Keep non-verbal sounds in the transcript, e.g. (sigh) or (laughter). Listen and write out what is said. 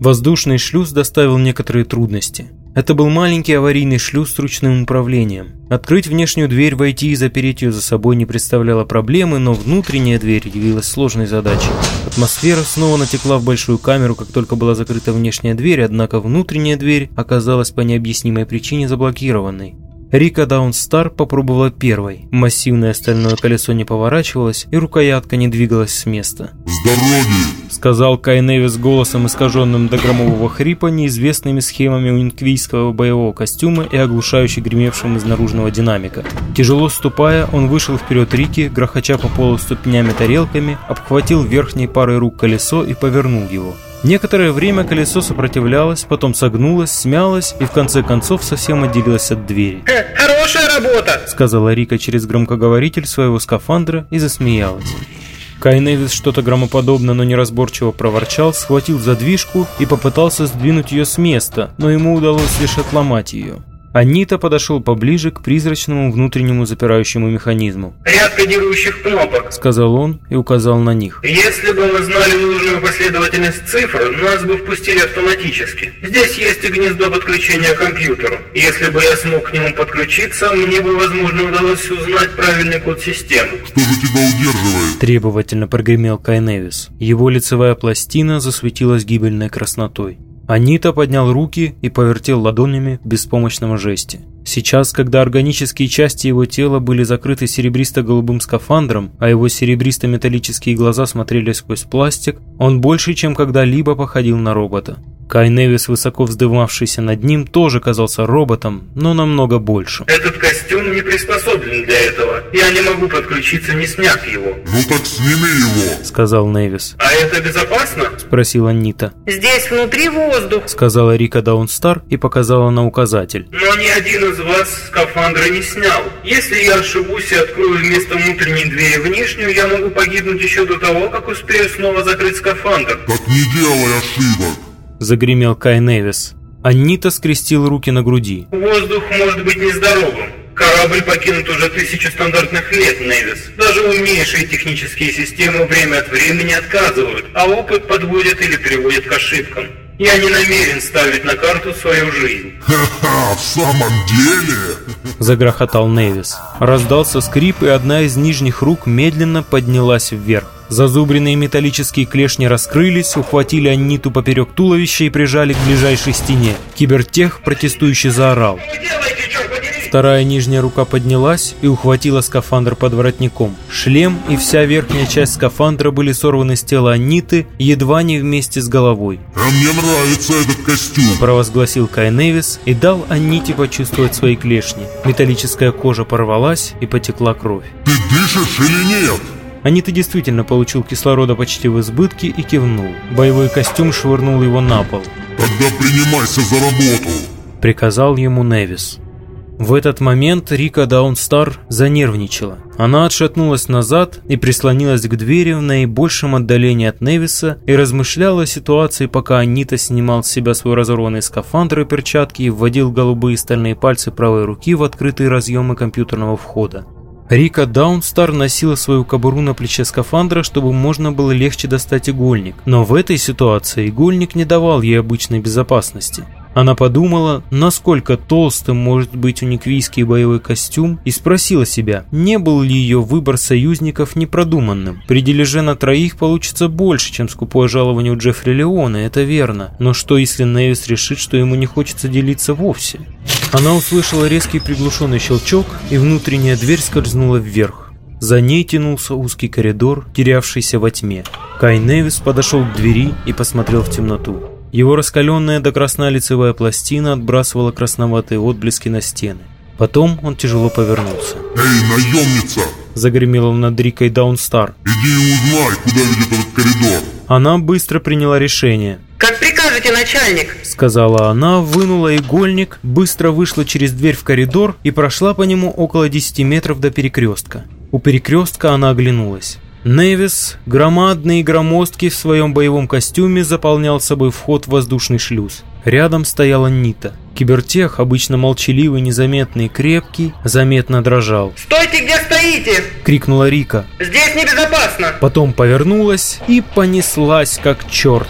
Воздушный шлюз доставил некоторые трудности. Это был маленький аварийный шлюз с ручным управлением. Открыть внешнюю дверь, войти и запереть ее за собой не представляло проблемы, но внутренняя дверь явилась сложной задачей. Атмосфера снова натекла в большую камеру, как только была закрыта внешняя дверь, однако внутренняя дверь оказалась по необъяснимой причине заблокированной. Рика Даунстар попробовала первой. Массивное стальное колесо не поворачивалось, и рукоятка не двигалась с места. «С дороги!» — сказал Кай Невис голосом, искаженным до громового хрипа, неизвестными схемами унквийского боевого костюма и оглушающе гремевшим из наружного динамика. Тяжело ступая, он вышел вперед Рики, грохоча по полу ступнями-тарелками, обхватил верхней парой рук колесо и повернул его. Некоторое время колесо сопротивлялось, потом согнулось, смялось и в конце концов совсем отделилось от двери. «Хорошая работа!» — сказала Рика через громкоговоритель своего скафандра и засмеялась. Кай Невис что-то громоподобно, но неразборчиво проворчал, схватил задвижку и попытался сдвинуть ее с места, но ему удалось лишь отломать ее. Анита подошел поближе к призрачному внутреннему запирающему механизму. «Ряд кодирующих кнопок», — сказал он и указал на них. «Если бы мы знали нужную последовательность цифр, нас бы впустили автоматически. Здесь есть и гнездо подключения к компьютеру. Если бы я смог к нему подключиться, мне бы, возможно, удалось узнать правильный код системы». «Что же тебя удерживает?» Требовательно прогремел Кайневис. Его лицевая пластина засветилась гибельной краснотой. Анита поднял руки и повертел ладонями в беспомощном жесте. Сейчас, когда органические части его тела были закрыты серебристо-голубым скафандром, а его серебристо-металлические глаза смотрели сквозь пластик, он больше, чем когда-либо походил на робота. Кай Невис, высоко вздымавшийся над ним, тоже казался роботом, но намного больше. «Этот костюм не приспособлен для этого. Я не могу подключиться, не сняв его». «Ну так сними его», — сказал Невис. «А это безопасно?» — спросила Нита. «Здесь внутри воздух», — сказала Рика Даунстар и показала на указатель. «Но ни один из вас скафандра не снял. Если я ошибусь и открою вместо внутренней двери внешнюю, я могу погибнуть еще до того, как успею снова закрыть скафандр». «Так не делай ошибок», — загремел Кай Невис. Анита скрестил руки на груди. «Воздух может быть нездоровым. Корабль покинут уже тысячу стандартных лет, Невис. Даже умнейшие технические системы время от времени отказывают, а опыт подводит или приводит к ошибкам. Я не намерен ставить на карту свою жизнь. (laughs) «Ха-ха, в самом деле?» Загрохотал Невис. Раздался скрип, и одна из нижних рук медленно поднялась вверх. Зазубренные металлические клешни раскрылись, ухватили Анниту поперек туловища и прижали к ближайшей стене. Кибертех протестующе заорал. Вторая нижняя рука поднялась и ухватила скафандр под воротником. Шлем и вся верхняя часть скафандра были сорваны с тела Анниты, едва не вместе с головой. «А мне нравится этот костюм». Провозгласил Кай Невис и дал Анните почувствовать свои клешни. Металлическая кожа порвалась и потекла кровь. «Ты дышишь или нет?» Анита действительно получил кислорода почти в избытке и кивнул. Боевой костюм швырнул его на пол. «Тогда принимайся за работу». Приказал ему Невис. В этот момент Рика Даунстар занервничала. Она отшатнулась назад и прислонилась к двери в наибольшем отдалении от Невиса и размышляла о ситуации, пока Анита снимал с себя свой разорванный скафандр и перчатки и вводил голубые стальные пальцы правой руки в открытые разъемы компьютерного входа. Рика Даунстар носила свою кобуру на плече скафандра, чтобы можно было легче достать игольник. Но в этой ситуации игольник не давал ей обычной безопасности. Она подумала, насколько толстым может быть униквийский боевой костюм, и спросила себя, не был ли ее выбор союзников непродуманным. При дележе на троих получится больше, чем скупое жалование у Джеффри Леона, это верно. Но что если Невис решит, что ему не хочется делиться вовсе? Она услышала резкий приглушенный щелчок, и внутренняя дверь скользнула вверх. За ней тянулся узкий коридор, терявшийся во тьме. Кай Невис подошел к двери и посмотрел в темноту. Его раскаленная до красна лицевая пластина отбрасывала красноватые отблески на стены. Потом он тяжело повернулся. «Эй, наемница! Загремел он над Рикой Даунстар. Иди и узнай, куда ведет этот коридор!» Она быстро приняла решение. «Как прикажете, начальник?» Сказала она, вынула игольник, быстро вышла через дверь в коридор и прошла по нему около 10 метров до перекрестка. У перекрестка она оглянулась. Невис, громадный и громоздкий в своем боевом костюме, заполнял собой вход в воздушный шлюз. Рядом стояла Нита. Кибертех, обычно молчаливый, незаметный и крепкий, заметно дрожал. «Стойте, где стоите!» — крикнула Рика. «Здесь небезопасно!» Потом повернулась и понеслась, как черт.